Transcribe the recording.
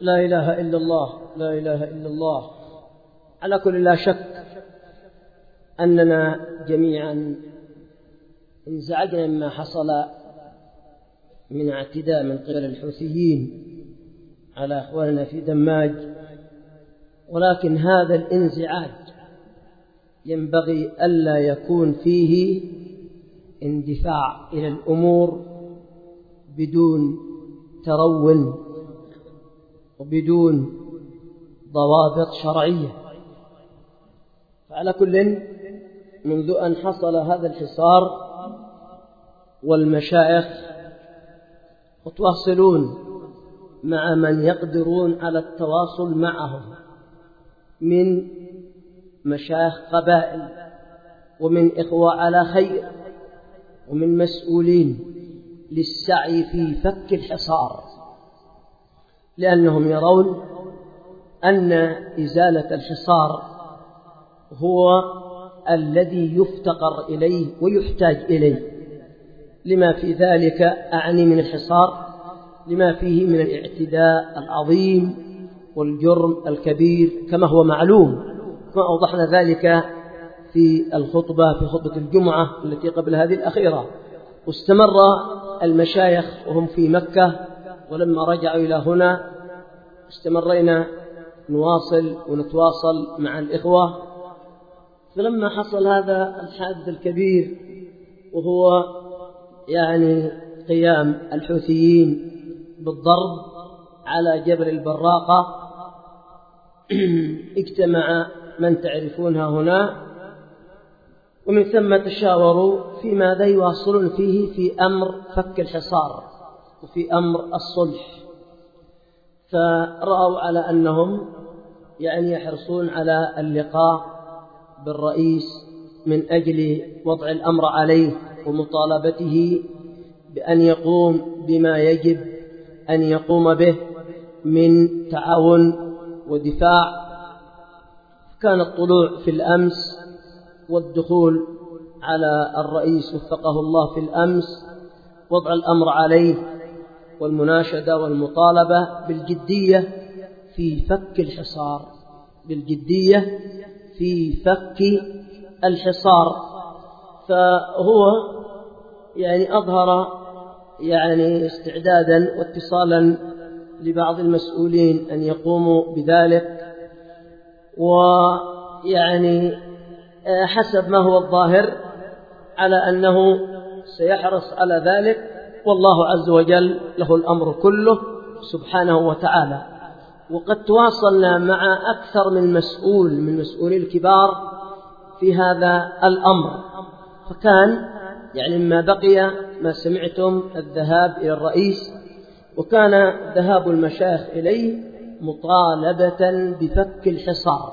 لا إله إلا الله لا إله إلا الله. على كل لا شك أننا جميعا انزعجنا مما حصل من اعتداء من قبل الحوثيين على أخواننا في دماج ولكن هذا الانزعاج ينبغي ألا يكون فيه اندفاع إلى الأمور بدون ترون وبدون ضوابط شرعية. فعلى كل منذ أن حصل هذا الحصار والمشايخ متواصلون مع من يقدرون على التواصل معهم من مشايخ قبائل ومن إخوة على خير ومن مسؤولين للسعي في فك الحصار. لأنهم يرون أن إزالة الحصار هو الذي يفتقر إليه ويحتاج إليه. لما في ذلك أعني من الحصار لما فيه من الاعتداء العظيم والجرم الكبير كما هو معلوم. كما أوضحنا ذلك في الخطبة في خطبة الجمعة التي قبل هذه الأخيرة. واستمر المشايخ وهم في مكة ولما رجعوا إلى هنا استمرينا نواصل ونتواصل مع الإخوة. فلما حصل هذا الحادث الكبير وهو يعني قيام الحوثيين بالضرب على جبل البراقة اجتمع من تعرفونها هنا ومن ثم تشاوروا في ماذا يواصلون فيه في أمر فك الحصار. وفي أمر الصلح. فرأوا على أنهم يعني يحرصون على اللقاء بالرئيس من أجل وضع الأمر عليه ومطالبته بأن يقوم بما يجب أن يقوم به من تعاون ودفاع. كان الطلوع في الأمس والدخول على الرئيس وفقه الله في الأمس وضع الأمر عليه والمناشدة والمطالبة بالجدية في فك الحصار بالجدية في فك الحصار. فهو يعني أظهر يعني استعدادا واتصالا لبعض المسؤولين أن يقوموا بذلك. ويعني حسب ما هو الظاهر على أنه سيحرص على ذلك. والله عز وجل له الأمر كله سبحانه وتعالى. وقد تواصلنا مع أكثر من مسؤول من مسؤولي الكبار في هذا الأمر. فكان يعني مما بقي ما سمعتم الذهاب إلى الرئيس وكان ذهاب المشايخ إليه مطالبة بفك الحصار.